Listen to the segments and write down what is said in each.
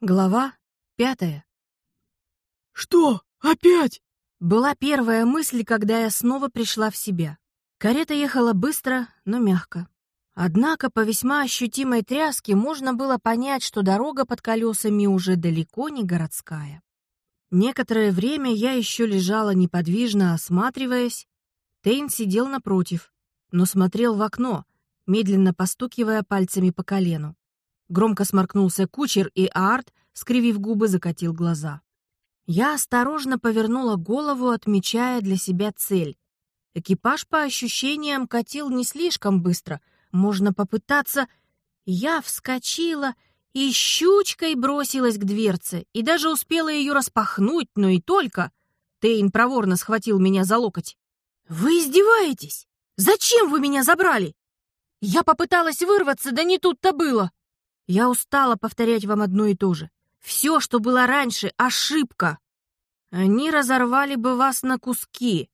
Глава пятая. «Что? Опять?» Была первая мысль, когда я снова пришла в себя. Карета ехала быстро, но мягко. Однако по весьма ощутимой тряске можно было понять, что дорога под колесами уже далеко не городская. Некоторое время я еще лежала неподвижно, осматриваясь. Тейн сидел напротив, но смотрел в окно, медленно постукивая пальцами по колену. Громко сморкнулся кучер, и Арт, скривив губы, закатил глаза. Я осторожно повернула голову, отмечая для себя цель. Экипаж, по ощущениям, катил не слишком быстро. Можно попытаться... Я вскочила и щучкой бросилась к дверце, и даже успела ее распахнуть, но и только. Тейн проворно схватил меня за локоть. «Вы издеваетесь? Зачем вы меня забрали?» Я попыталась вырваться, да не тут-то было. Я устала повторять вам одно и то же. Все, что было раньше, — ошибка. Они разорвали бы вас на куски.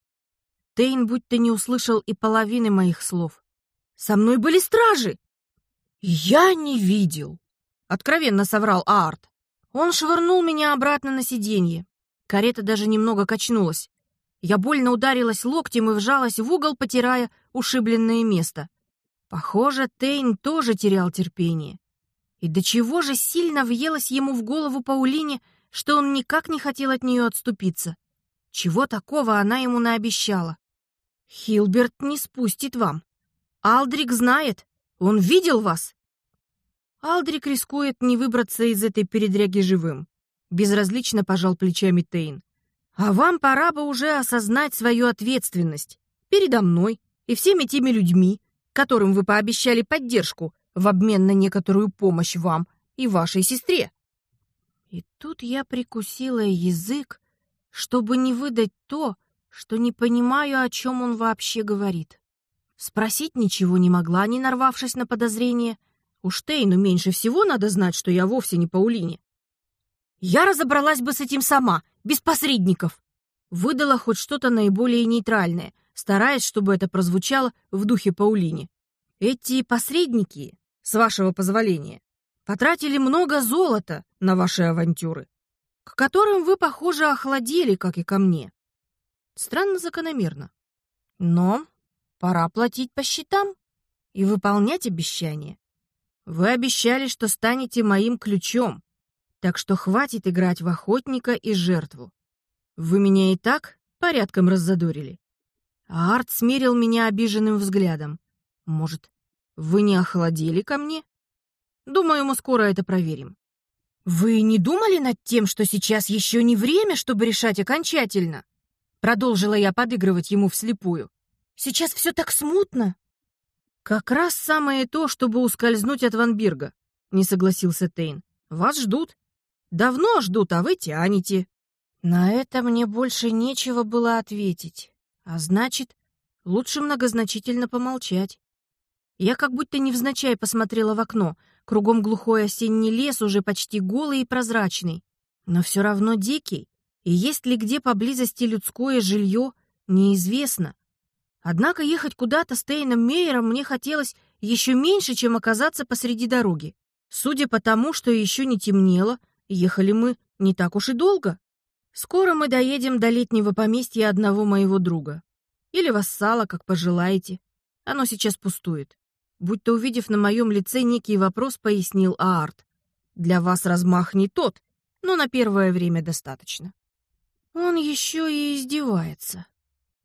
Тейн будто не услышал и половины моих слов. Со мной были стражи. Я не видел. Откровенно соврал Аарт. Он швырнул меня обратно на сиденье. Карета даже немного качнулась. Я больно ударилась локтем и вжалась в угол, потирая ушибленное место. Похоже, Тейн тоже терял терпение. И до чего же сильно въелось ему в голову Паулине, что он никак не хотел от нее отступиться. Чего такого она ему наобещала? Хилберт не спустит вам. Алдрик знает, он видел вас. Алдрик рискует не выбраться из этой передряги живым. Безразлично пожал плечами Тейн. А вам пора бы уже осознать свою ответственность передо мной и всеми теми людьми, которым вы пообещали поддержку, в обмен на некоторую помощь вам и вашей сестре. И тут я прикусила язык, чтобы не выдать то, что не понимаю, о чем он вообще говорит. Спросить ничего не могла, не нарвавшись на подозрение. Уж Тейну меньше всего надо знать, что я вовсе не Паулине. Я разобралась бы с этим сама, без посредников. Выдала хоть что-то наиболее нейтральное, стараясь, чтобы это прозвучало в духе Паулине. Эти посредники с вашего позволения, потратили много золота на ваши авантюры, к которым вы, похоже, охладели, как и ко мне. Странно закономерно. Но пора платить по счетам и выполнять обещания. Вы обещали, что станете моим ключом, так что хватит играть в охотника и жертву. Вы меня и так порядком раззадорили. А Арт смерил меня обиженным взглядом. Может, вы не охладели ко мне? Думаю, мы скоро это проверим. Вы не думали над тем, что сейчас еще не время, чтобы решать окончательно? Продолжила я подыгрывать ему вслепую. Сейчас все так смутно. Как раз самое то, чтобы ускользнуть от Ванбирга, не согласился Тейн. Вас ждут. Давно ждут, а вы тянете. На это мне больше нечего было ответить. А значит, лучше многозначительно помолчать. Я как будто невзначай посмотрела в окно. Кругом глухой осенний лес, уже почти голый и прозрачный. Но все равно дикий. И есть ли где поблизости людское жилье, неизвестно. Однако ехать куда-то с Тейном Мейером мне хотелось еще меньше, чем оказаться посреди дороги. Судя по тому, что еще не темнело, ехали мы не так уж и долго. Скоро мы доедем до летнего поместья одного моего друга. Или вассала, как пожелаете. Оно сейчас пустует будто увидев на моем лице некий вопрос, пояснил Аарт. «Для вас размах не тот, но на первое время достаточно». Он еще и издевается.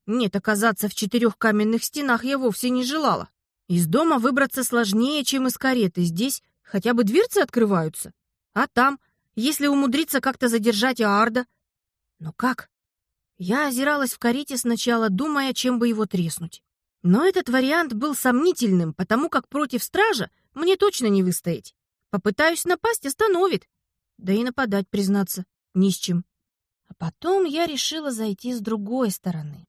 Нет, оказаться в четырех каменных стенах я вовсе не желала. Из дома выбраться сложнее, чем из кареты. Здесь хотя бы дверцы открываются. А там, если умудриться как-то задержать Аарда... Но как? Я озиралась в карете сначала, думая, чем бы его треснуть. Но этот вариант был сомнительным, потому как против стража мне точно не выстоять. Попытаюсь напасть, остановит. Да и нападать, признаться, ни с чем. А потом я решила зайти с другой стороны.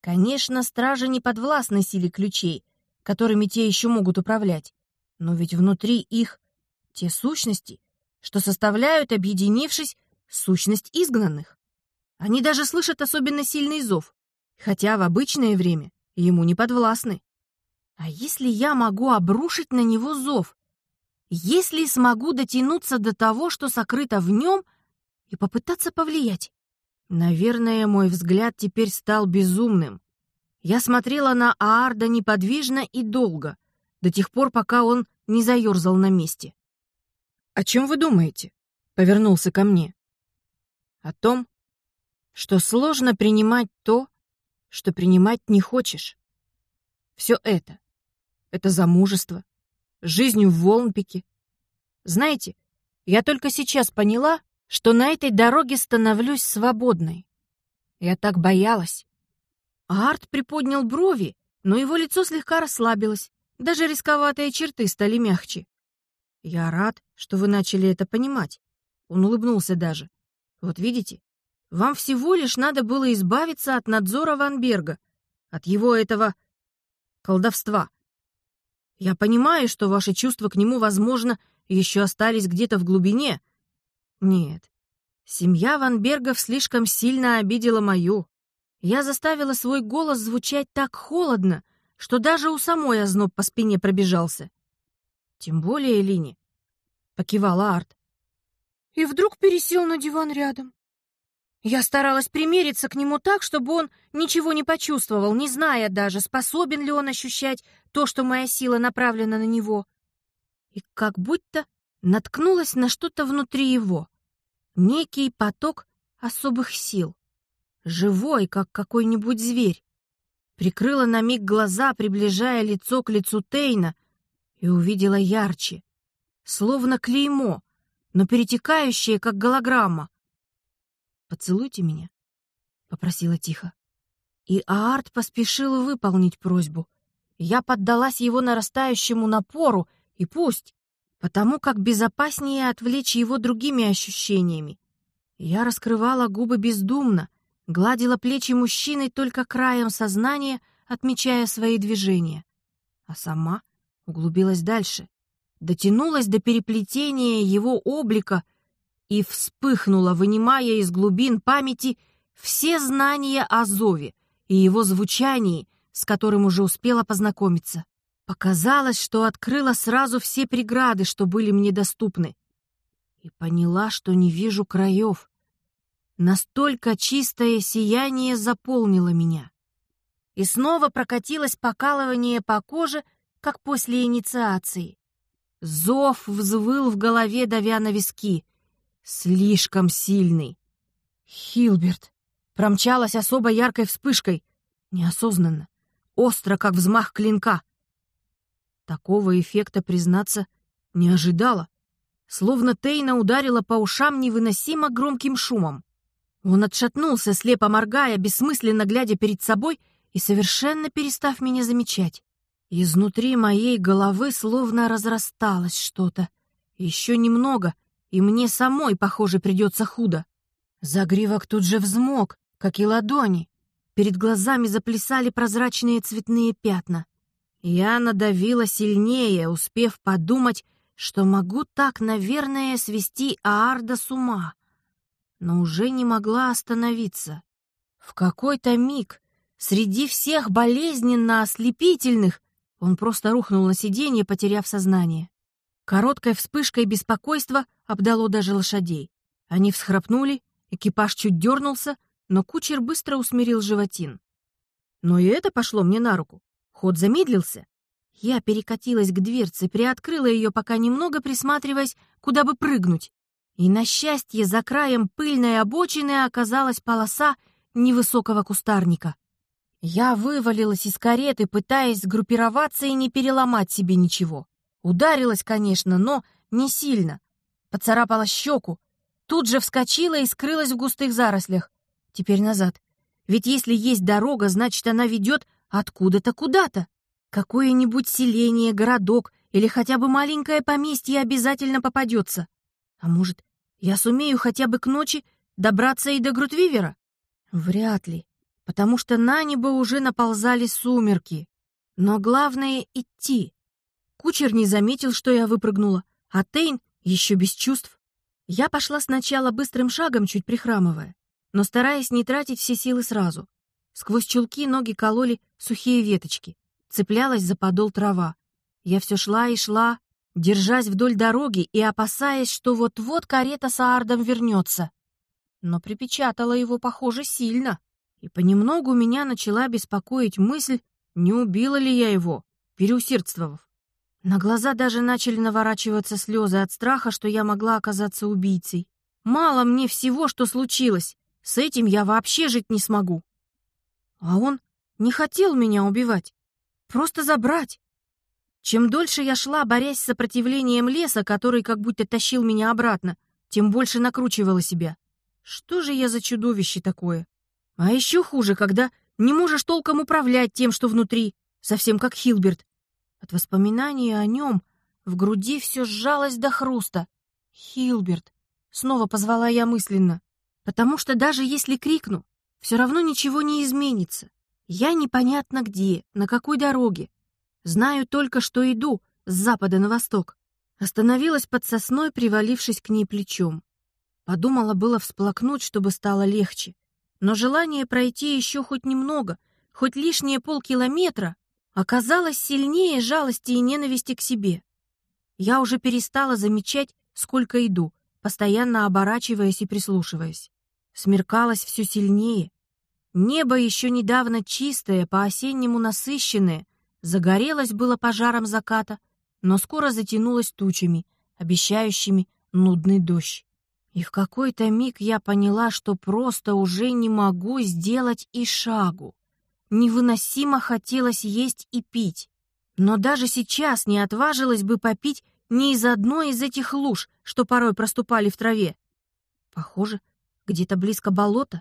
Конечно, стражи не подвластны силе ключей, которыми те еще могут управлять. Но ведь внутри их те сущности, что составляют, объединившись, сущность изгнанных. Они даже слышат особенно сильный зов, хотя в обычное время ему не подвластны. А если я могу обрушить на него зов? если смогу дотянуться до того, что сокрыто в нем, и попытаться повлиять. Наверное, мой взгляд теперь стал безумным. Я смотрела на Аарда неподвижно и долго, до тех пор, пока он не заерзал на месте. «О чем вы думаете?» — повернулся ко мне. «О том, что сложно принимать то, что принимать не хочешь. Все это — это замужество, жизнь в Волнпике. Знаете, я только сейчас поняла, что на этой дороге становлюсь свободной. Я так боялась. Арт приподнял брови, но его лицо слегка расслабилось. Даже рисковатые черты стали мягче. «Я рад, что вы начали это понимать». Он улыбнулся даже. «Вот видите, вам всего лишь надо было избавиться от надзора Ванберга, от его этого колдовства. Я понимаю, что ваши чувства к нему, возможно, еще остались где-то в глубине. Нет, семья Ванбергов слишком сильно обидела мою. Я заставила свой голос звучать так холодно, что даже у самой озноб по спине пробежался. Тем более Лине, — покивала Арт. И вдруг пересел на диван рядом. Я старалась примериться к нему так, чтобы он ничего не почувствовал, не зная даже, способен ли он ощущать то, что моя сила направлена на него. И как будто наткнулась на что-то внутри его. Некий поток особых сил. Живой, как какой-нибудь зверь прикрыла на миг глаза, приближая лицо к лицу Тейна, и увидела ярче, словно клеймо, но перетекающее, как голограмма. «Поцелуйте меня», — попросила тихо. И Аарт поспешил выполнить просьбу. Я поддалась его нарастающему напору, и пусть, потому как безопаснее отвлечь его другими ощущениями. Я раскрывала губы бездумно, гладила плечи мужчины только краем сознания, отмечая свои движения. А сама углубилась дальше, дотянулась до переплетения его облика и вспыхнула, вынимая из глубин памяти все знания о зове и его звучании, с которым уже успела познакомиться. Показалось, что открыла сразу все преграды, что были мне доступны. И поняла, что не вижу краев, Настолько чистое сияние заполнило меня. И снова прокатилось покалывание по коже, как после инициации. Зов взвыл в голове, давя на виски. Слишком сильный. Хилберт промчалась особо яркой вспышкой, неосознанно, остро, как взмах клинка. Такого эффекта, признаться, не ожидала. Словно Тейна ударила по ушам невыносимо громким шумом. Он отшатнулся, слепо моргая, бессмысленно глядя перед собой и совершенно перестав меня замечать. Изнутри моей головы словно разрасталось что-то. Еще немного, и мне самой, похоже, придется худо. Загривок тут же взмок, как и ладони. Перед глазами заплясали прозрачные цветные пятна. Я надавила сильнее, успев подумать, что могу так, наверное, свести Аарда с ума но уже не могла остановиться. В какой-то миг среди всех болезненно ослепительных он просто рухнул на сиденье, потеряв сознание. Короткой вспышкой беспокойства обдало даже лошадей. Они всхрапнули, экипаж чуть дернулся, но кучер быстро усмирил животин. Но и это пошло мне на руку. Ход замедлился. Я перекатилась к дверце, приоткрыла ее, пока немного присматриваясь, куда бы прыгнуть. И, на счастье, за краем пыльной обочины оказалась полоса невысокого кустарника. Я вывалилась из кареты, пытаясь сгруппироваться и не переломать себе ничего. Ударилась, конечно, но не сильно. Поцарапала щеку. Тут же вскочила и скрылась в густых зарослях. Теперь назад. Ведь если есть дорога, значит, она ведет откуда-то куда-то. Какое-нибудь селение, городок или хотя бы маленькое поместье обязательно попадется. А может, я сумею хотя бы к ночи добраться и до Грутвивера? Вряд ли, потому что на небо уже наползали сумерки. Но главное — идти. Кучер не заметил, что я выпрыгнула, а Тейн еще без чувств. Я пошла сначала быстрым шагом, чуть прихрамывая, но стараясь не тратить все силы сразу. Сквозь чулки ноги кололи сухие веточки, цеплялась за подол трава. Я все шла и шла, держась вдоль дороги и опасаясь, что вот-вот карета с Аардом вернется. Но припечатала его, похоже, сильно. И понемногу меня начала беспокоить мысль, не убила ли я его, переусердствовав. На глаза даже начали наворачиваться слезы от страха, что я могла оказаться убийцей. Мало мне всего, что случилось. С этим я вообще жить не смогу. А он не хотел меня убивать. Просто забрать. Чем дольше я шла, борясь с сопротивлением леса, который как будто тащил меня обратно, тем больше накручивала себя. Что же я за чудовище такое? А еще хуже, когда не можешь толком управлять тем, что внутри, совсем как Хилберт. От воспоминания о нем в груди все сжалось до хруста. «Хилберт!» — снова позвала я мысленно. «Потому что даже если крикну, все равно ничего не изменится. Я непонятно где, на какой дороге. Знаю только, что иду с запада на восток. Остановилась под сосной, привалившись к ней плечом. Подумала было всплакнуть, чтобы стало легче. Но желание пройти еще хоть немного, хоть лишние полкилометра, оказалось сильнее жалости и ненависти к себе. Я уже перестала замечать, сколько иду, постоянно оборачиваясь и прислушиваясь. Смеркалось все сильнее. Небо еще недавно чистое, по-осеннему насыщенное, загорелось было пожаром заката, но скоро затянулось тучами, обещающими нудный дождь. И в какой-то миг я поняла, что просто уже не могу сделать и шагу. Невыносимо хотелось есть и пить. Но даже сейчас не отважилась бы попить ни из одной из этих луж, что порой проступали в траве. Похоже, где-то близко болото.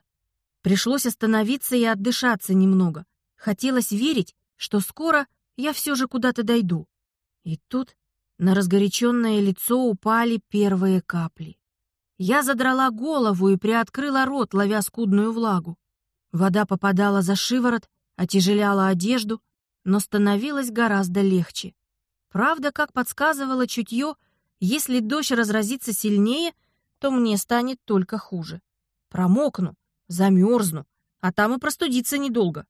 Пришлось остановиться и отдышаться немного. Хотелось верить, что скоро я все же куда-то дойду. И тут на разгоряченное лицо упали первые капли. Я задрала голову и приоткрыла рот, ловя скудную влагу. Вода попадала за шиворот, отяжеляла одежду, но становилось гораздо легче. Правда, как подсказывало чутье, если дождь разразится сильнее, то мне станет только хуже. Промокну, замерзну, а там и простудиться недолго.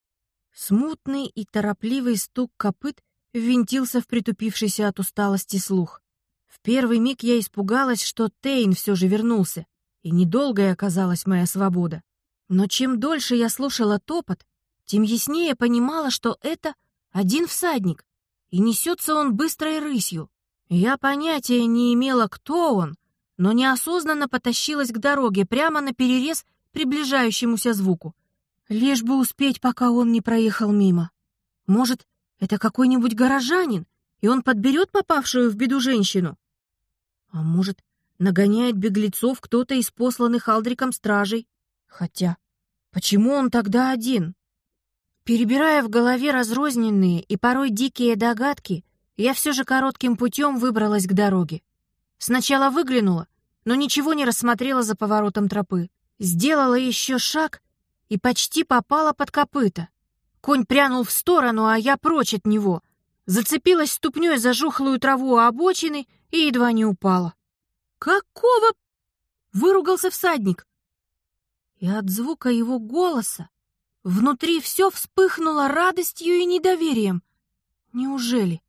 Смутный и торопливый стук копыт ввинтился в притупившийся от усталости слух. В первый миг я испугалась, что Тейн все же вернулся, и недолгой оказалась моя свобода. Но чем дольше я слушала топот, тем яснее понимала, что это один всадник, и несется он быстрой рысью. Я понятия не имела, кто он, но неосознанно потащилась к дороге прямо на перерез приближающемуся звуку, лишь бы успеть, пока он не проехал мимо. Может, это какой-нибудь горожанин, и он подберет попавшую в беду женщину? А может, нагоняет беглецов кто-то из посланных Алдриком стражей? Хотя, почему он тогда один? Перебирая в голове разрозненные и порой дикие догадки, я все же коротким путем выбралась к дороге. Сначала выглянула, но ничего не рассмотрела за поворотом тропы. Сделала еще шаг и почти попала под копыта. Конь прянул в сторону, а я прочь от него. Зацепилась ступней за жухлую траву обочины и едва не упала. «Какого?» — выругался всадник. И от звука его голоса внутри все вспыхнуло радостью и недоверием. Неужели?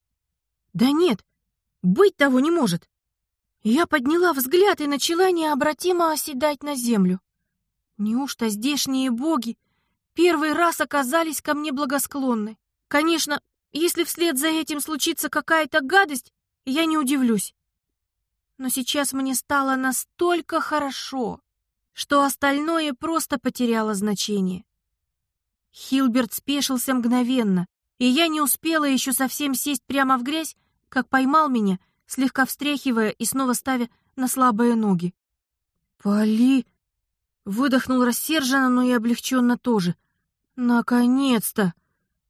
Да нет, быть того не может. Я подняла взгляд и начала необратимо оседать на землю. Неужто здешние боги первый раз оказались ко мне благосклонны? Конечно, если вслед за этим случится какая-то гадость, я не удивлюсь. Но сейчас мне стало настолько хорошо, что остальное просто потеряло значение. Хилберт спешился мгновенно, и я не успела еще совсем сесть прямо в грязь, как поймал меня, слегка встряхивая и снова ставя на слабые ноги. «Поли!» — выдохнул рассерженно, но и облегченно тоже. «Наконец-то!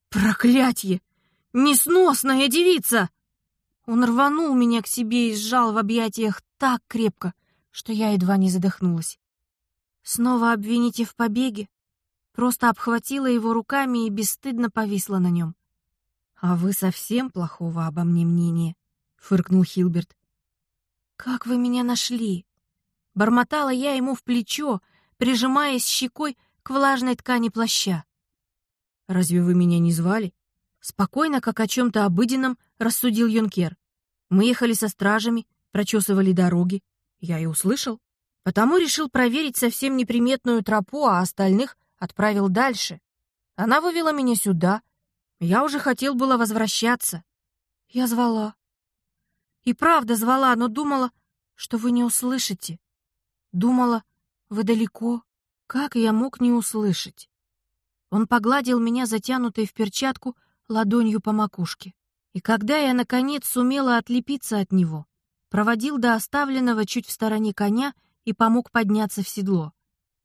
Проклятье! Несносная девица!» Он рванул меня к себе и сжал в объятиях так крепко, что я едва не задохнулась. Снова обвините в побеге? Просто обхватила его руками и бесстыдно повисла на нем. «А вы совсем плохого обо мне мнения?» — фыркнул Хилберт. «Как вы меня нашли?» Бормотала я ему в плечо, прижимаясь щекой к влажной ткани плаща. «Разве вы меня не звали?» Спокойно, как о чем-то обыденном, рассудил Юнкер. Мы ехали со стражами, прочесывали дороги. Я и услышал. Потому решил проверить совсем неприметную тропу, а остальных отправил дальше. Она вывела меня сюда. Я уже хотел было возвращаться. Я звала. И правда звала, но думала, что вы не услышите. Думала, вы далеко. Как я мог не услышать? Он погладил меня, затянутой в перчатку, ладонью по макушке. И когда я, наконец, сумела отлепиться от него, проводил до оставленного чуть в стороне коня и помог подняться в седло.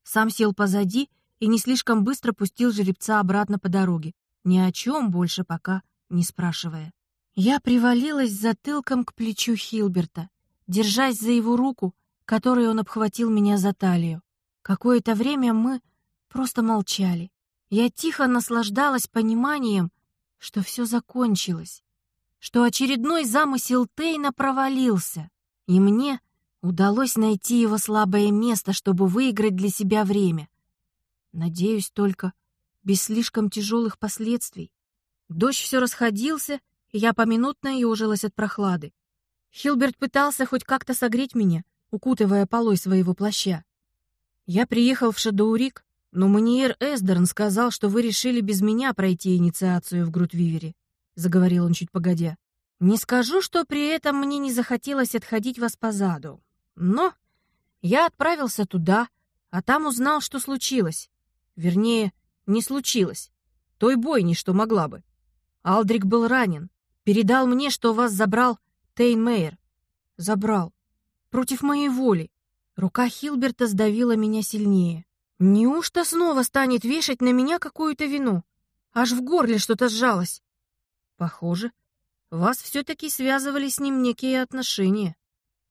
Сам сел позади и не слишком быстро пустил жеребца обратно по дороге, ни о чем больше пока не спрашивая. Я привалилась затылком к плечу Хилберта, держась за его руку, которой он обхватил меня за талию. Какое-то время мы просто молчали. Я тихо наслаждалась пониманием, что все закончилось, что очередной замысел Тейна провалился, и мне удалось найти его слабое место, чтобы выиграть для себя время. Надеюсь только, без слишком тяжелых последствий. Дождь все расходился, и я поминутно ежилась от прохлады. Хилберт пытался хоть как-то согреть меня, укутывая полой своего плаща. Я приехал в Шадоурик, но Маниер Эсдерн сказал, что вы решили без меня пройти инициацию в Грутвивере, заговорил он чуть погодя. Не скажу, что при этом мне не захотелось отходить вас позаду, но я отправился туда, а там узнал, что случилось. Вернее, не случилось. Той бойни, что могла бы. Алдрик был ранен. Передал мне, что вас забрал Тейн Мейер. Забрал. Против моей воли. Рука Хилберта сдавила меня сильнее. Неужто снова станет вешать на меня какую-то вину? Аж в горле что-то сжалось. Похоже, вас все-таки связывали с ним некие отношения.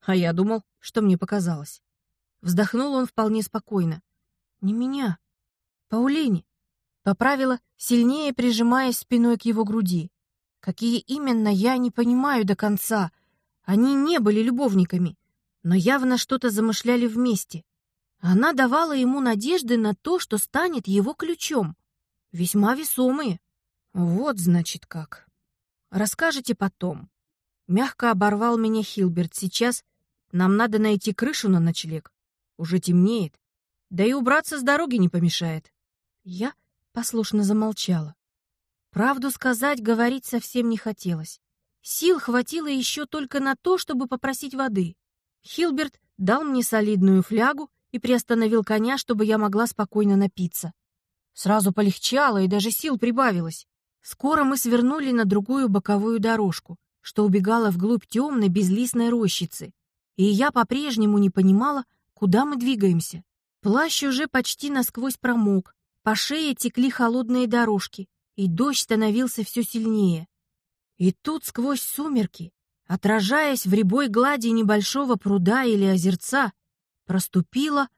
А я думал, что мне показалось. Вздохнул он вполне спокойно. Не меня. Паулине. Поправила, сильнее прижимаясь спиной к его груди. Какие именно, я не понимаю до конца. Они не были любовниками но явно что-то замышляли вместе. Она давала ему надежды на то, что станет его ключом. Весьма весомые. Вот, значит, как. Расскажете потом. Мягко оборвал меня Хилберт. Сейчас нам надо найти крышу на ночлег. Уже темнеет. Да и убраться с дороги не помешает. Я послушно замолчала. Правду сказать, говорить совсем не хотелось. Сил хватило еще только на то, чтобы попросить воды. Хилберт дал мне солидную флягу и приостановил коня, чтобы я могла спокойно напиться. Сразу полегчало и даже сил прибавилось. Скоро мы свернули на другую боковую дорожку, что убегала вглубь темной безлистной рощицы, и я по-прежнему не понимала, куда мы двигаемся. Плащ уже почти насквозь промок, по шее текли холодные дорожки, и дождь становился все сильнее. И тут сквозь сумерки отражаясь в рябой глади небольшого пруда или озерца, проступила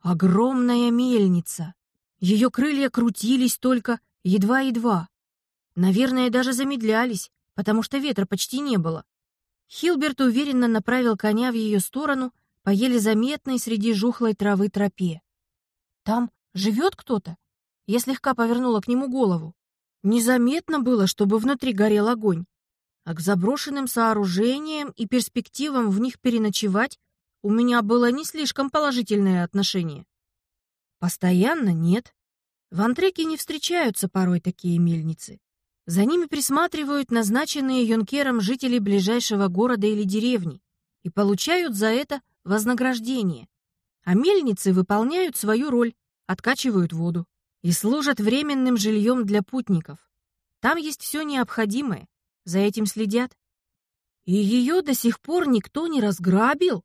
огромная мельница. Ее крылья крутились только едва-едва. Наверное, даже замедлялись, потому что ветра почти не было. Хилберт уверенно направил коня в ее сторону по еле заметной среди жухлой травы тропе. «Там живет кто-то?» Я слегка повернула к нему голову. Незаметно было, чтобы внутри горел огонь а к заброшенным сооружениям и перспективам в них переночевать у меня было не слишком положительное отношение. Постоянно нет. В Антреке не встречаются порой такие мельницы. За ними присматривают назначенные юнкером жители ближайшего города или деревни и получают за это вознаграждение. А мельницы выполняют свою роль, откачивают воду и служат временным жильем для путников. Там есть все необходимое, за этим следят. И ее до сих пор никто не разграбил.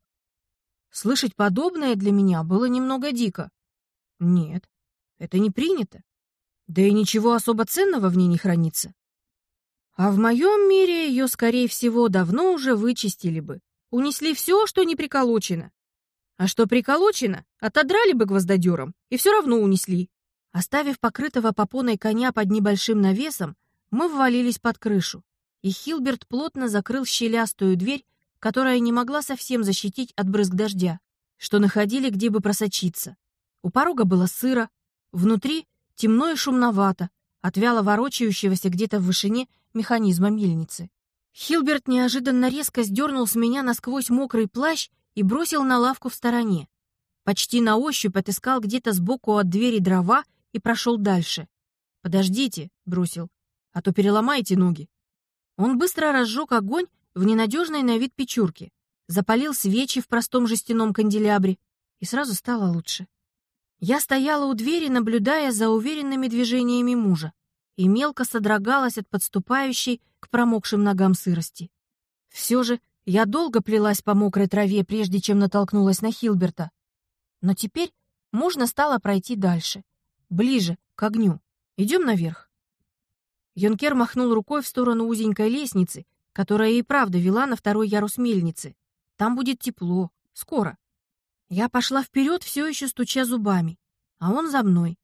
Слышать подобное для меня было немного дико. Нет, это не принято. Да и ничего особо ценного в ней не хранится. А в моем мире ее, скорее всего, давно уже вычистили бы. Унесли все, что не приколочено. А что приколочено, отодрали бы гвоздодером и все равно унесли. Оставив покрытого попоной коня под небольшим навесом, мы ввалились под крышу и Хилберт плотно закрыл щелястую дверь, которая не могла совсем защитить от брызг дождя, что находили где бы просочиться. У порога было сыро, внутри темно и шумновато, от вяло ворочающегося где-то в вышине механизма мельницы. Хилберт неожиданно резко сдернул с меня насквозь мокрый плащ и бросил на лавку в стороне. Почти на ощупь отыскал где-то сбоку от двери дрова и прошел дальше. «Подождите», — бросил, — «а то переломаете ноги». Он быстро разжег огонь в ненадежной на вид печурке, запалил свечи в простом жестяном канделябре, и сразу стало лучше. Я стояла у двери, наблюдая за уверенными движениями мужа, и мелко содрогалась от подступающей к промокшим ногам сырости. Все же я долго плелась по мокрой траве, прежде чем натолкнулась на Хилберта. Но теперь можно стало пройти дальше, ближе к огню. Идем наверх. Юнкер махнул рукой в сторону узенькой лестницы, которая и правда вела на второй ярус мельницы. Там будет тепло. Скоро. Я пошла вперед, все еще стуча зубами, а он за мной.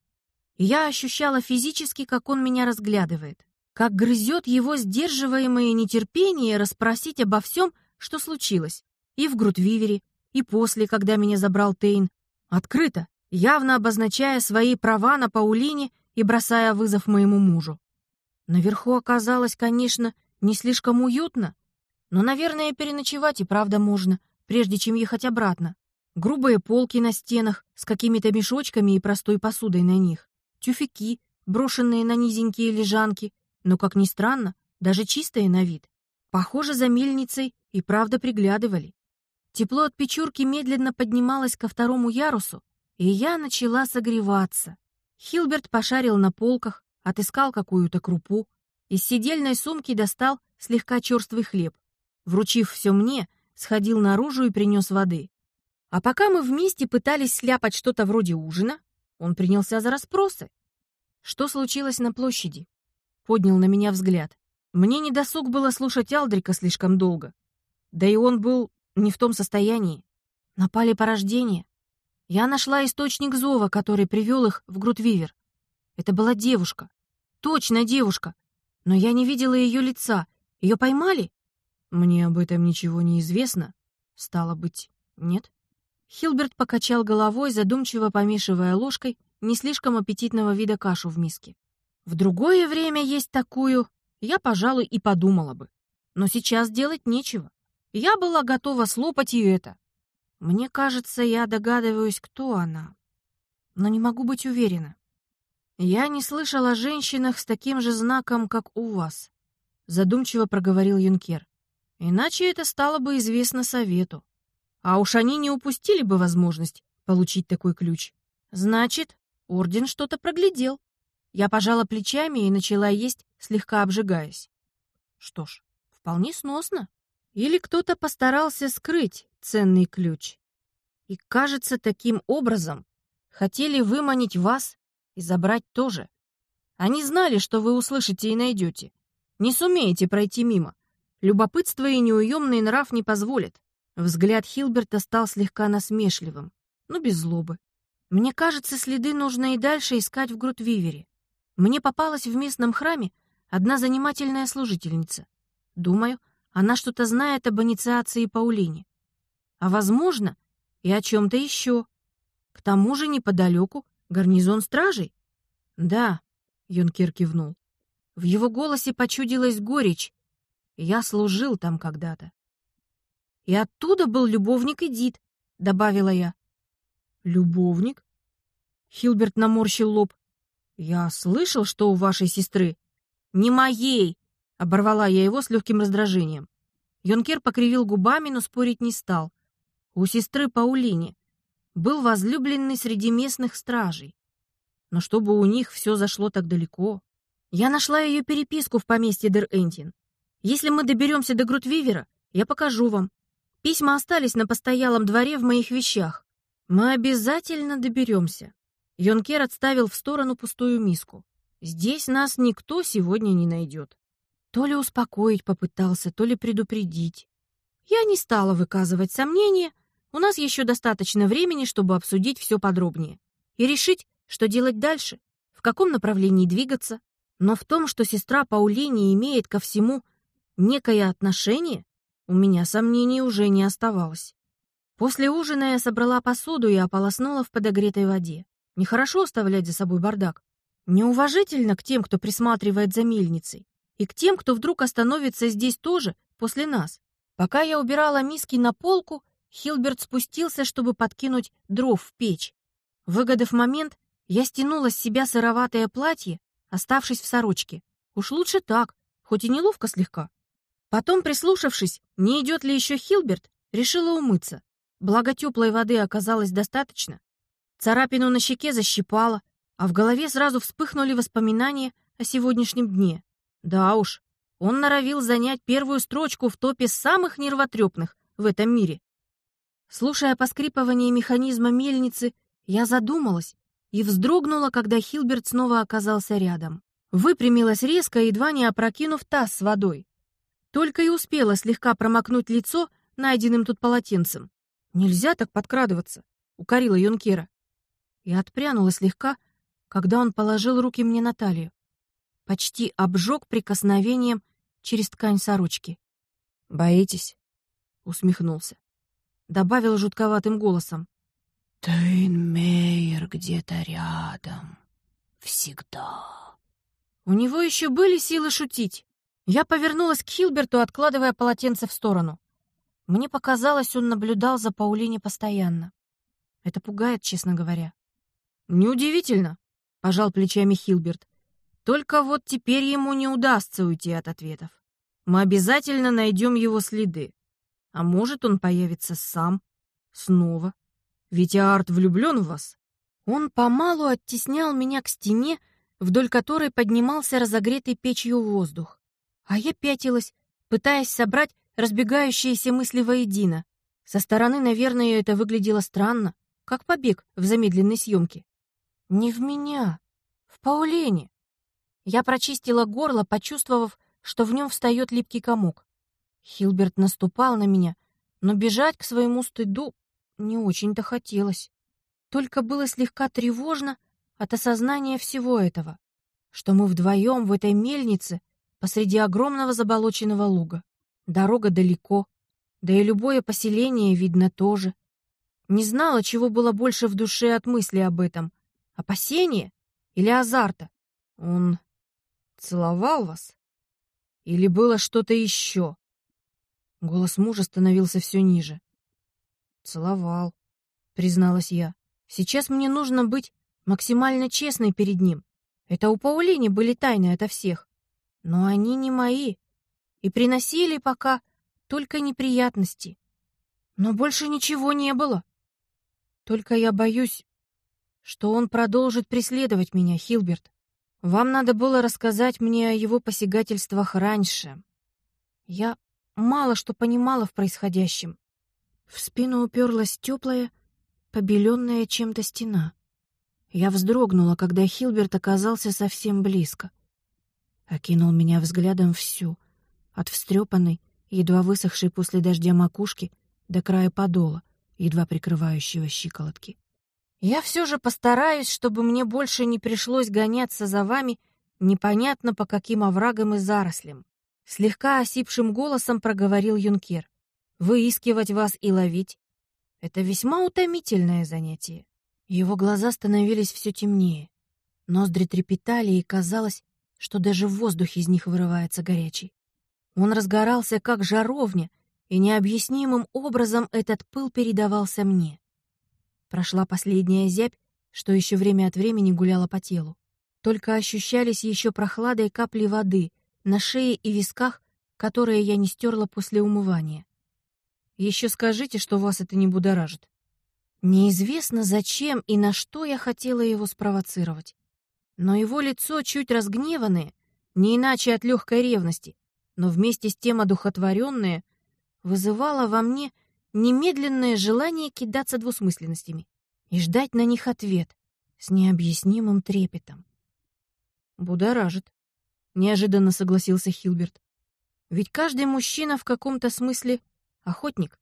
И я ощущала физически, как он меня разглядывает, как грызет его сдерживаемое нетерпение расспросить обо всем, что случилось, и в Грутвивере, и после, когда меня забрал Тейн, открыто, явно обозначая свои права на Паулине и бросая вызов моему мужу. Наверху оказалось, конечно, не слишком уютно, но, наверное, переночевать и правда можно, прежде чем ехать обратно. Грубые полки на стенах с какими-то мешочками и простой посудой на них. Тюфяки, брошенные на низенькие лежанки, но, как ни странно, даже чистые на вид. Похоже, за мельницей и правда приглядывали. Тепло от печурки медленно поднималось ко второму ярусу, и я начала согреваться. Хилберт пошарил на полках, отыскал какую-то крупу, из сидельной сумки достал слегка черствый хлеб. Вручив все мне, сходил наружу и принес воды. А пока мы вместе пытались сляпать что-то вроде ужина, он принялся за расспросы. Что случилось на площади? Поднял на меня взгляд. Мне не досуг было слушать Алдрика слишком долго. Да и он был не в том состоянии. Напали порождения. Я нашла источник зова, который привел их в Грутвивер. Это была девушка. Точно девушка. Но я не видела ее лица. Ее поймали? Мне об этом ничего не известно. Стало быть, нет? Хилберт покачал головой, задумчиво помешивая ложкой не слишком аппетитного вида кашу в миске. В другое время есть такую, я, пожалуй, и подумала бы. Но сейчас делать нечего. Я была готова слопать и это. Мне кажется, я догадываюсь, кто она. Но не могу быть уверена. Я не слышала о женщинах с таким же знаком, как у вас. Задумчиво проговорил Юнкер. Иначе это стало бы известно совету. А уж они не упустили бы возможность получить такой ключ. Значит, орден что-то проглядел. Я пожала плечами и начала есть, слегка обжигаясь. Что ж, вполне сносно. Или кто-то постарался скрыть ценный ключ. И, кажется, таким образом хотели выманить вас и забрать тоже. Они знали, что вы услышите и найдете. Не сумеете пройти мимо. Любопытство и неуемный нрав не позволят. Взгляд Хилберта стал слегка насмешливым, но без злобы. Мне кажется, следы нужно и дальше искать в Грутвивере. Мне попалась в местном храме одна занимательная служительница. Думаю, она что-то знает об инициации Паулине. А, возможно, и о чем-то еще. К тому же неподалеку гарнизон стражей. Да, Юнкер кивнул. В его голосе почудилась горечь, я служил там когда-то. И оттуда был любовник Эдит, добавила я. Любовник? Хилберт наморщил лоб. Я слышал, что у вашей сестры. Не моей, оборвала я его с легким раздражением. Йонкер покривил губами, но спорить не стал. У сестры Паулини был возлюбленный среди местных стражей. Но чтобы у них все зашло так далеко... Я нашла ее переписку в поместье Дер-Энтин. Если мы доберемся до Грутвивера, я покажу вам. Письма остались на постоялом дворе в моих вещах. Мы обязательно доберемся. Йонкер отставил в сторону пустую миску. Здесь нас никто сегодня не найдет. То ли успокоить попытался, то ли предупредить. Я не стала выказывать сомнения. У нас еще достаточно времени, чтобы обсудить все подробнее. И решить, что делать дальше, в каком направлении двигаться. Но в том, что сестра Паулини имеет ко всему некое отношение, у меня сомнений уже не оставалось. После ужина я собрала посуду и ополоснула в подогретой воде. Нехорошо оставлять за собой бардак. Неуважительно к тем, кто присматривает за мельницей. И к тем, кто вдруг остановится здесь тоже после нас. Пока я убирала миски на полку, Хилберт спустился, чтобы подкинуть дров в печь. Выгодав момент, я стянула с себя сыроватое платье, оставшись в сорочке. Уж лучше так, хоть и неловко слегка. Потом, прислушавшись, не идет ли еще Хилберт, решила умыться. Благо теплой воды оказалось достаточно. Царапину на щеке защипала, а в голове сразу вспыхнули воспоминания о сегодняшнем дне. Да уж, он норовил занять первую строчку в топе самых нервотрепных в этом мире. Слушая поскрипывание механизма мельницы, я задумалась и вздрогнула, когда Хилберт снова оказался рядом. Выпрямилась резко, едва не опрокинув таз с водой. Только и успела слегка промокнуть лицо найденным тут полотенцем. «Нельзя так подкрадываться», — укорила Юнкера. И отпрянула слегка, когда он положил руки мне на талию. Почти обжег прикосновением через ткань сорочки. «Боитесь?» — усмехнулся. Добавил жутковатым голосом. Тейнмейер где-то рядом. Всегда. У него еще были силы шутить. Я повернулась к Хилберту, откладывая полотенце в сторону. Мне показалось, он наблюдал за Паулине постоянно. Это пугает, честно говоря. «Неудивительно», — пожал плечами Хилберт. «Только вот теперь ему не удастся уйти от ответов. Мы обязательно найдем его следы. А может, он появится сам. Снова. Ведь Арт влюблен в вас. Он помалу оттеснял меня к стене, вдоль которой поднимался разогретый печью воздух. А я пятилась, пытаясь собрать разбегающиеся мысли воедино. Со стороны, наверное, это выглядело странно, как побег в замедленной съемке. Не в меня, в Паулене. Я прочистила горло, почувствовав, что в нем встает липкий комок. Хилберт наступал на меня, но бежать к своему стыду не очень-то хотелось. Только было слегка тревожно от осознания всего этого, что мы вдвоем в этой мельнице посреди огромного заболоченного луга. Дорога далеко, да и любое поселение видно тоже. Не знала, чего было больше в душе от мысли об этом. Опасение или азарта? Он целовал вас? Или было что-то еще? Голос мужа становился все ниже. «Целовал», — призналась я. «Сейчас мне нужно быть максимально честной перед ним. Это у Паулини были тайны ото всех. Но они не мои. И приносили пока только неприятности. Но больше ничего не было. Только я боюсь, что он продолжит преследовать меня, Хилберт. Вам надо было рассказать мне о его посягательствах раньше. Я мало что понимала в происходящем. В спину уперлась теплая, побеленная чем-то стена. Я вздрогнула, когда Хилберт оказался совсем близко. Окинул меня взглядом всю, от встрепанной, едва высохшей после дождя макушки до края подола, едва прикрывающего щиколотки. «Я все же постараюсь, чтобы мне больше не пришлось гоняться за вами непонятно по каким оврагам и зарослям», слегка осипшим голосом проговорил юнкер. Выискивать вас и ловить — это весьма утомительное занятие. Его глаза становились все темнее. Ноздри трепетали, и казалось, что даже воздух из них вырывается горячий. Он разгорался, как жаровня, и необъяснимым образом этот пыл передавался мне. Прошла последняя зябь, что еще время от времени гуляла по телу. Только ощущались еще прохладой капли воды на шее и висках, которые я не стерла после умывания. Еще скажите, что вас это не будоражит. Неизвестно, зачем и на что я хотела его спровоцировать. Но его лицо чуть разгневанное, не иначе от легкой ревности, но вместе с тем одухотворенное, вызывало во мне немедленное желание кидаться двусмысленностями и ждать на них ответ с необъяснимым трепетом. «Будоражит», — неожиданно согласился Хилберт. «Ведь каждый мужчина в каком-то смысле охотник.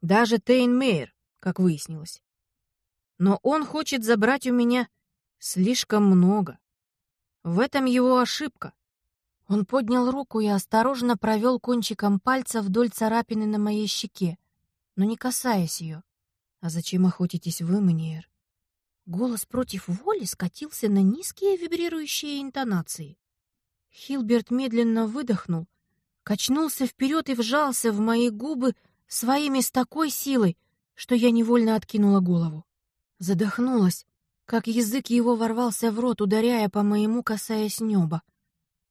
Даже Тейн Мейер, как выяснилось. Но он хочет забрать у меня слишком много. В этом его ошибка. Он поднял руку и осторожно провел кончиком пальца вдоль царапины на моей щеке, но не касаясь ее. «А зачем охотитесь вы, Маниер?» Голос против воли скатился на низкие вибрирующие интонации. Хилберт медленно выдохнул, качнулся вперед и вжался в мои губы своими с такой силой, что я невольно откинула голову. Задохнулась, как язык его ворвался в рот, ударяя по моему, касаясь неба.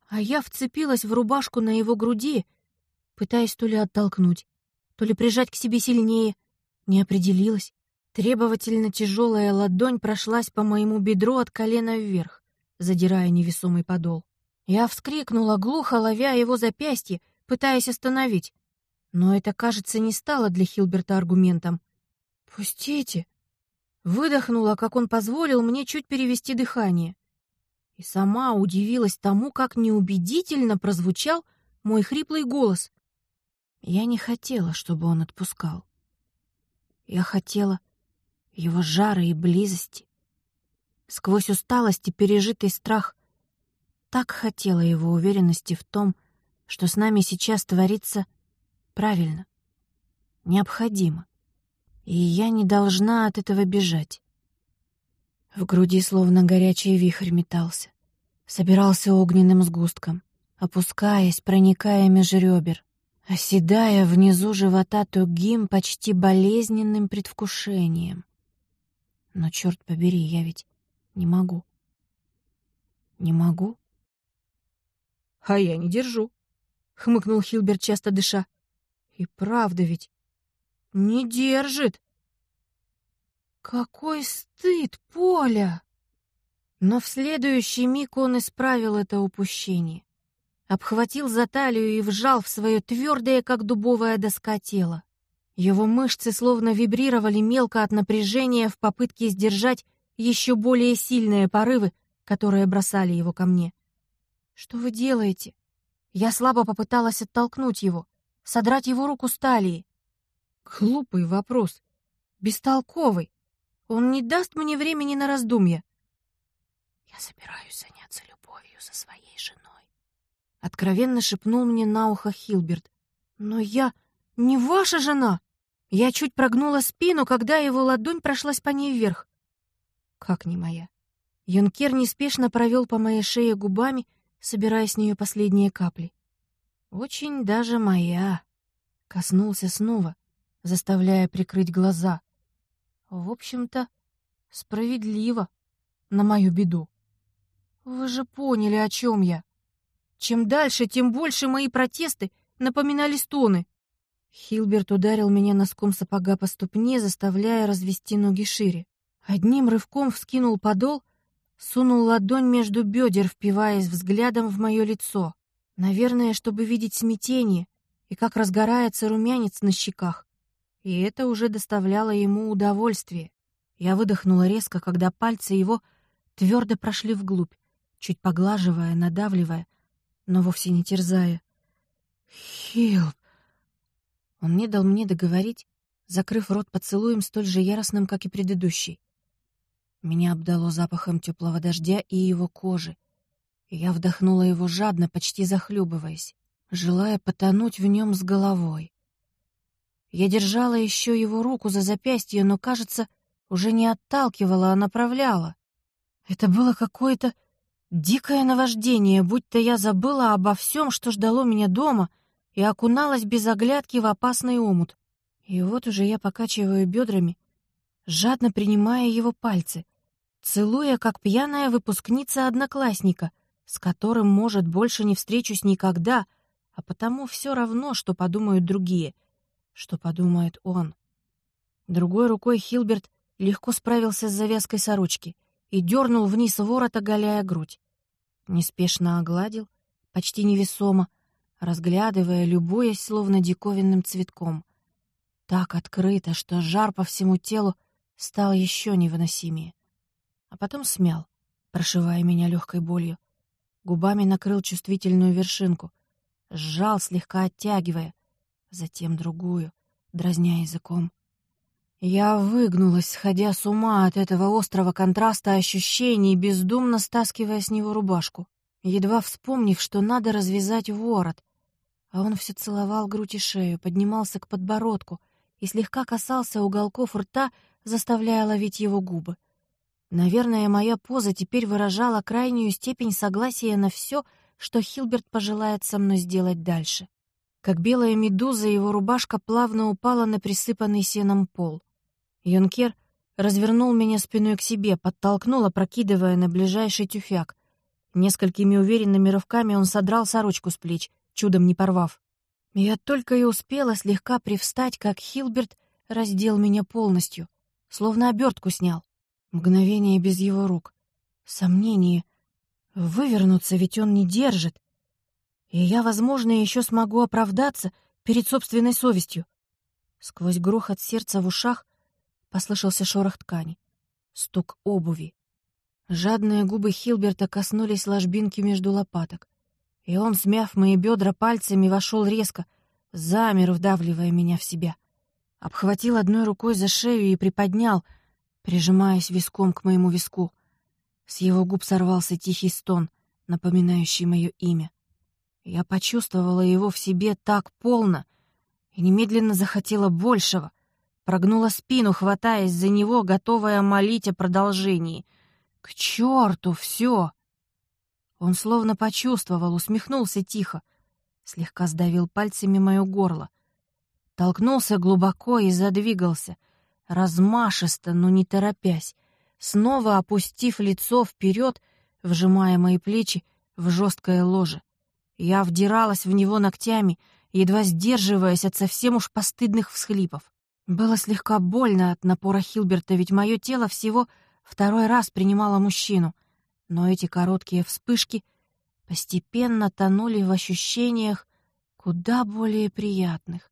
А я вцепилась в рубашку на его груди, пытаясь то ли оттолкнуть, то ли прижать к себе сильнее. Не определилась. Требовательно тяжелая ладонь прошлась по моему бедру от колена вверх, задирая невесомый подол. Я вскрикнула, глухо ловя его запястье, пытаясь остановить. Но это, кажется, не стало для Хилберта аргументом. «Пустите!» Выдохнула, как он позволил мне чуть перевести дыхание. И сама удивилась тому, как неубедительно прозвучал мой хриплый голос. Я не хотела, чтобы он отпускал. Я хотела его жара и близости. Сквозь усталость и пережитый страх так хотела его уверенности в том, что с нами сейчас творится правильно, необходимо и я не должна от этого бежать. В груди словно горячий вихрь метался, собирался огненным сгустком, опускаясь, проникая меж ребер, оседая внизу живота тугим, почти болезненным предвкушением. Но, черт побери, я ведь не могу. Не могу? — А я не держу, — хмыкнул Хилберт, часто дыша. — И правда ведь не держит. Какой стыд, Поля! Но в следующий миг он исправил это упущение. Обхватил за талию и вжал в свое твердое, как дубовая доска, тело. Его мышцы словно вибрировали мелко от напряжения в попытке сдержать еще более сильные порывы, которые бросали его ко мне. «Что вы делаете?» Я слабо попыталась оттолкнуть его, содрать его руку с талии. Глупый вопрос. Бестолковый. Он не даст мне времени на раздумья. Я собираюсь заняться любовью со своей. Откровенно шепнул мне на ухо Хилберт. Но я не ваша жена. Я чуть прогнула спину, когда его ладонь прошлась по ней вверх. Как не моя? Юнкер неспешно провел по моей шее губами, собирая с нее последние капли. Очень даже моя. Коснулся снова заставляя прикрыть глаза. В общем-то, справедливо, на мою беду. Вы же поняли, о чем я. Чем дальше, тем больше мои протесты напоминали стоны. Хилберт ударил меня носком сапога по ступне, заставляя развести ноги шире. Одним рывком вскинул подол, сунул ладонь между бедер, впиваясь взглядом в мое лицо. Наверное, чтобы видеть смятение и как разгорается румянец на щеках и это уже доставляло ему удовольствие. Я выдохнула резко, когда пальцы его твердо прошли вглубь, чуть поглаживая, надавливая, но вовсе не терзая. «Хилп!» Он не дал мне договорить, закрыв рот поцелуем столь же яростным, как и предыдущий. Меня обдало запахом теплого дождя и его кожи, я вдохнула его жадно, почти захлебываясь, желая потонуть в нем с головой. Я держала еще его руку за запястье, но, кажется, уже не отталкивала, а направляла. Это было какое-то дикое наваждение, будто я забыла обо всем, что ждало меня дома, и окуналась без оглядки в опасный омут. И вот уже я покачиваю бедрами, жадно принимая его пальцы, целуя, как пьяная выпускница одноклассника, с которым, может, больше не встречусь никогда, а потому все равно, что подумают другие — что подумает он? Другой рукой Хилберт легко справился с завязкой сорочки и дернул вниз ворот, оголяя грудь. Неспешно огладил, почти невесомо, разглядывая, любуясь словно диковинным цветком. Так открыто, что жар по всему телу стал еще невыносимее. А потом смял, прошивая меня легкой болью. Губами накрыл чувствительную вершинку, сжал, слегка оттягивая, затем другую, дразня языком. Я выгнулась, сходя с ума от этого острого контраста ощущений, бездумно стаскивая с него рубашку, едва вспомнив, что надо развязать ворот. А он все целовал грудь и шею, поднимался к подбородку и слегка касался уголков рта, заставляя ловить его губы. Наверное, моя поза теперь выражала крайнюю степень согласия на все, что Хилберт пожелает со мной сделать дальше. Как белая медуза, его рубашка плавно упала на присыпанный сеном пол. Юнкер развернул меня спиной к себе, подтолкнул, опрокидывая на ближайший тюфяк. Несколькими уверенными рывками он содрал сорочку с плеч, чудом не порвав. Я только и успела слегка привстать, как Хилберт раздел меня полностью, словно обертку снял. Мгновение без его рук. Сомнение. Вывернуться ведь он не держит. И я, возможно, еще смогу оправдаться перед собственной совестью. Сквозь грохот сердца в ушах послышался шорох ткани, стук обуви. Жадные губы Хилберта коснулись ложбинки между лопаток, и он, смяв мои бедра пальцами, вошел резко, замер, вдавливая меня в себя. Обхватил одной рукой за шею и приподнял, прижимаясь виском к моему виску. С его губ сорвался тихий стон, напоминающий мое имя. Я почувствовала его в себе так полно и немедленно захотела большего, прогнула спину, хватаясь за него, готовая молить о продолжении. «К черту все!» Он словно почувствовал, усмехнулся тихо, слегка сдавил пальцами мое горло, толкнулся глубоко и задвигался, размашисто, но не торопясь, снова опустив лицо вперед, вжимая мои плечи в жесткое ложе. Я вдиралась в него ногтями, едва сдерживаясь от совсем уж постыдных всхлипов. Было слегка больно от напора Хилберта, ведь мое тело всего второй раз принимало мужчину. Но эти короткие вспышки постепенно тонули в ощущениях куда более приятных,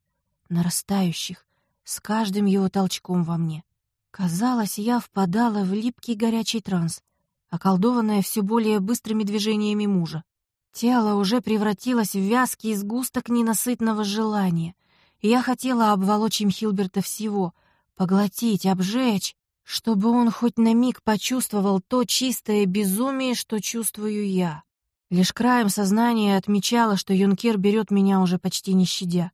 нарастающих, с каждым его толчком во мне. Казалось, я впадала в липкий горячий транс, околдованная все более быстрыми движениями мужа. Тело уже превратилось в вязкий сгусток ненасытного желания, и я хотела обволочь им Хилберта всего, поглотить, обжечь, чтобы он хоть на миг почувствовал то чистое безумие, что чувствую я. Лишь краем сознания отмечала, что юнкер берет меня уже почти не щадя,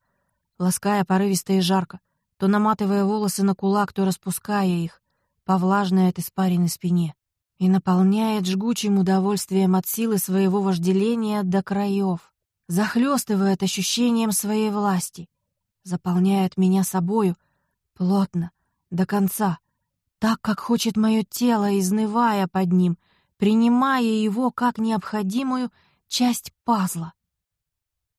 лаская порывисто и жарко, то наматывая волосы на кулак, то распуская их, по влажной от испаренной спине и наполняет жгучим удовольствием от силы своего вожделения до краев, захлестывает ощущением своей власти, заполняет меня собою плотно, до конца, так, как хочет мое тело, изнывая под ним, принимая его как необходимую часть пазла.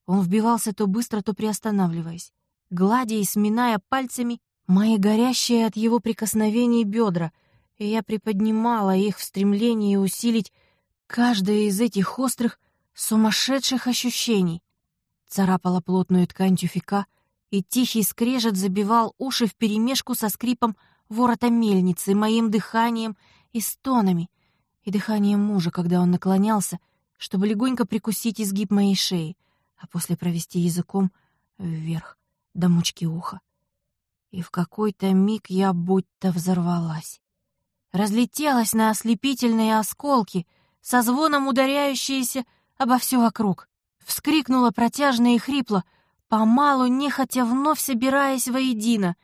Он вбивался то быстро, то приостанавливаясь, гладя и сминая пальцами мои горящие от его прикосновений бедра — и я приподнимала их в стремлении усилить каждое из этих острых, сумасшедших ощущений. Царапала плотную ткань тюфика, и тихий скрежет забивал уши вперемешку со скрипом ворота мельницы, моим дыханием и стонами, и дыханием мужа, когда он наклонялся, чтобы легонько прикусить изгиб моей шеи, а после провести языком вверх, до мучки уха. И в какой-то миг я будто взорвалась разлетелась на ослепительные осколки, со звоном ударяющиеся обо все вокруг. Вскрикнула протяжно и хрипло, помалу, нехотя вновь собираясь воедино,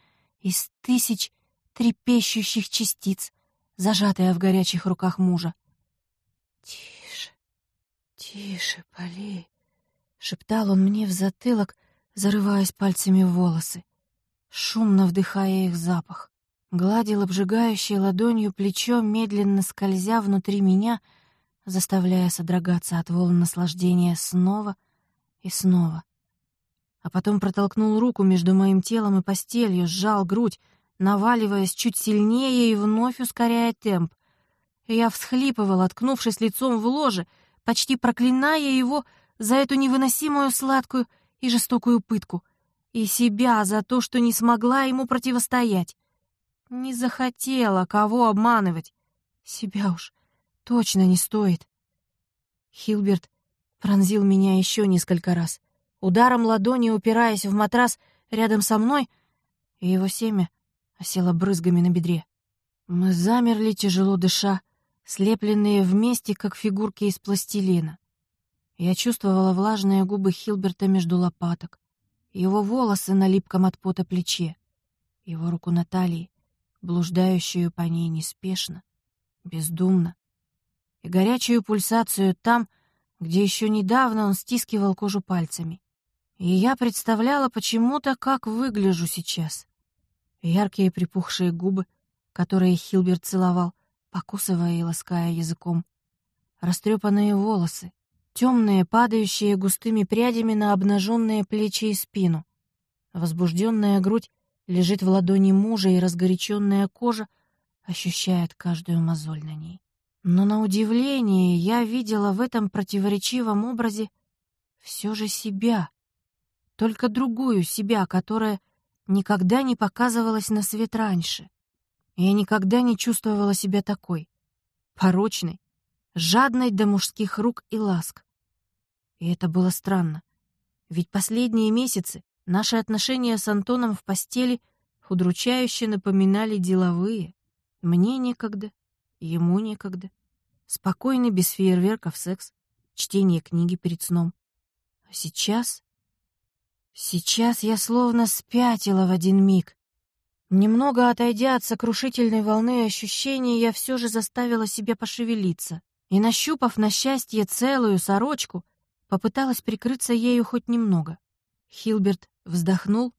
из тысяч трепещущих частиц, зажатая в горячих руках мужа. «Тише, тише, Поли!» — шептал он мне в затылок, зарываясь пальцами в волосы, шумно вдыхая их запах гладил обжигающей ладонью плечо, медленно скользя внутри меня, заставляя содрогаться от волн наслаждения снова и снова. А потом протолкнул руку между моим телом и постелью, сжал грудь, наваливаясь чуть сильнее и вновь ускоряя темп. Я всхлипывал, откнувшись лицом в ложе, почти проклиная его за эту невыносимую сладкую и жестокую пытку, и себя за то, что не смогла ему противостоять. Не захотела кого обманывать. Себя уж точно не стоит. Хилберт пронзил меня еще несколько раз, ударом ладони упираясь в матрас рядом со мной, и его семя осело брызгами на бедре. Мы замерли, тяжело дыша, слепленные вместе, как фигурки из пластилина. Я чувствовала влажные губы Хилберта между лопаток, его волосы на липком от пота плече, его руку на талии, блуждающую по ней неспешно, бездумно, и горячую пульсацию там, где еще недавно он стискивал кожу пальцами. И я представляла почему-то, как выгляжу сейчас. Яркие припухшие губы, которые Хилберт целовал, покусывая и лаская языком. Растрепанные волосы, темные, падающие густыми прядями на обнаженные плечи и спину. Возбужденная грудь лежит в ладони мужа, и разгоряченная кожа ощущает каждую мозоль на ней. Но на удивление я видела в этом противоречивом образе все же себя, только другую себя, которая никогда не показывалась на свет раньше. Я никогда не чувствовала себя такой, порочной, жадной до мужских рук и ласк. И это было странно, ведь последние месяцы наши отношения с Антоном в постели удручающе напоминали деловые. Мне некогда, ему некогда. Спокойный, без фейерверков секс, чтение книги перед сном. А сейчас... Сейчас я словно спятила в один миг. Немного отойдя от сокрушительной волны ощущений, я все же заставила себя пошевелиться и, нащупав на счастье целую сорочку, попыталась прикрыться ею хоть немного. Хилберт вздохнул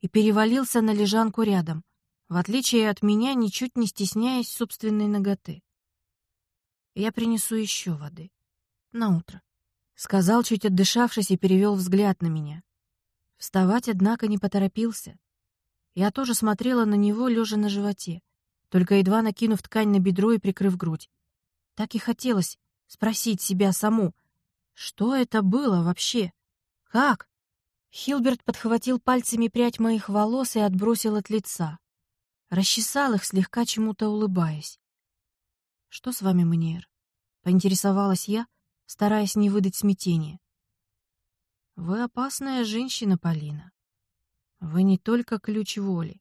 и перевалился на лежанку рядом, в отличие от меня, ничуть не стесняясь собственной ноготы. Я принесу еще воды. На утро. Сказал, чуть отдышавшись, и перевел взгляд на меня. Вставать, однако, не поторопился. Я тоже смотрела на него, лежа на животе, только едва накинув ткань на бедро и прикрыв грудь. Так и хотелось спросить себя саму, что это было вообще? Как? Хилберт подхватил пальцами прядь моих волос и отбросил от лица. Расчесал их, слегка чему-то улыбаясь. «Что с вами, Маниер?» — поинтересовалась я, стараясь не выдать смятения. «Вы опасная женщина, Полина. Вы не только ключ воли.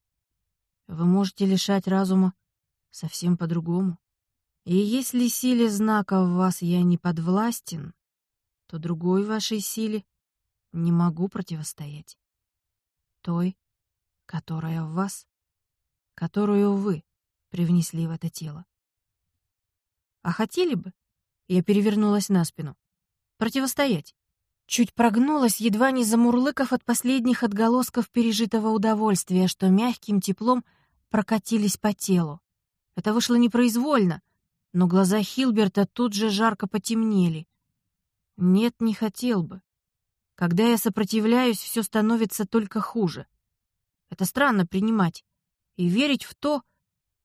Вы можете лишать разума совсем по-другому. И если силе знака в вас я не подвластен, то другой вашей силе не могу противостоять. Той, которая в вас, которую вы привнесли в это тело. А хотели бы, я перевернулась на спину, противостоять. Чуть прогнулась, едва не замурлыков от последних отголосков пережитого удовольствия, что мягким теплом прокатились по телу. Это вышло непроизвольно, но глаза Хилберта тут же жарко потемнели. Нет, не хотел бы. Когда я сопротивляюсь, все становится только хуже. Это странно принимать и верить в то,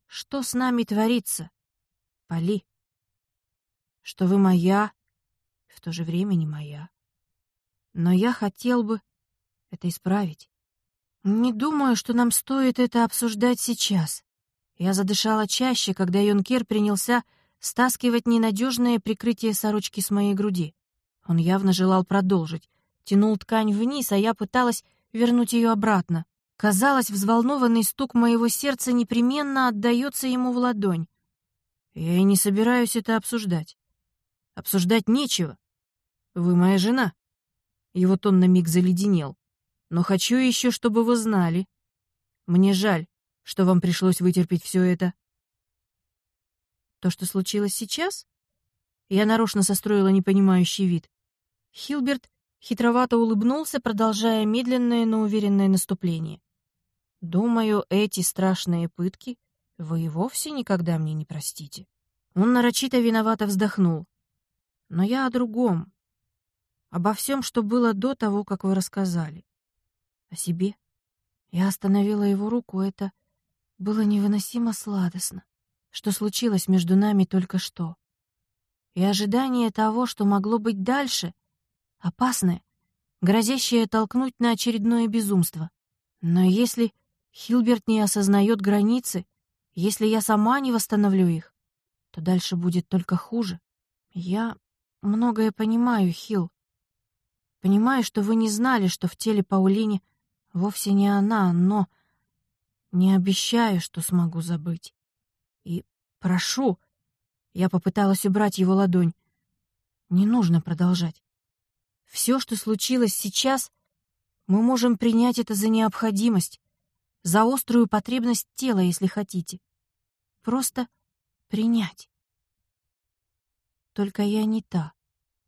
что с нами творится. Поли что вы моя, в то же время не моя. Но я хотел бы это исправить. Не думаю, что нам стоит это обсуждать сейчас. Я задышала чаще, когда Йонкер принялся стаскивать ненадежное прикрытие сорочки с моей груди. Он явно желал продолжить. Тянул ткань вниз, а я пыталась вернуть ее обратно. Казалось, взволнованный стук моего сердца непременно отдается ему в ладонь. Я и не собираюсь это обсуждать. Обсуждать нечего. Вы моя жена. Его тон на миг заледенел. Но хочу еще, чтобы вы знали. Мне жаль, что вам пришлось вытерпеть все это. То, что случилось сейчас? Я нарочно состроила непонимающий вид. Хилберт хитровато улыбнулся, продолжая медленное, но уверенное наступление. Думаю, эти страшные пытки вы и вовсе никогда мне не простите. Он нарочито виновато вздохнул. Но я о другом. Обо всем, что было до того, как вы рассказали. О себе. Я остановила его руку, это было невыносимо сладостно. Что случилось между нами только что. И ожидание того, что могло быть дальше, опасное, грозящее толкнуть на очередное безумство. Но если Хилберт не осознает границы, если я сама не восстановлю их, то дальше будет только хуже. Я Многое понимаю, Хил. Понимаю, что вы не знали, что в теле Паулини вовсе не она, но не обещаю, что смогу забыть. И прошу, я попыталась убрать его ладонь. Не нужно продолжать. Все, что случилось сейчас, мы можем принять это за необходимость, за острую потребность тела, если хотите. Просто принять. Только я не та,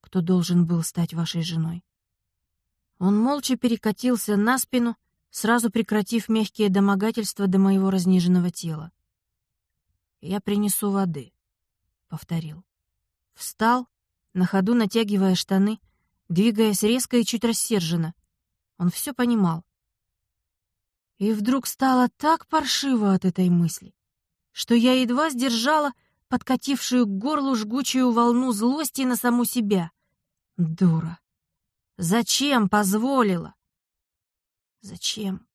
кто должен был стать вашей женой. Он молча перекатился на спину, сразу прекратив мягкие домогательства до моего разниженного тела. «Я принесу воды», — повторил. Встал, на ходу натягивая штаны, двигаясь резко и чуть рассерженно. Он все понимал. И вдруг стало так паршиво от этой мысли, что я едва сдержала подкатившую к горлу жгучую волну злости на саму себя. Дура! Зачем позволила? Зачем?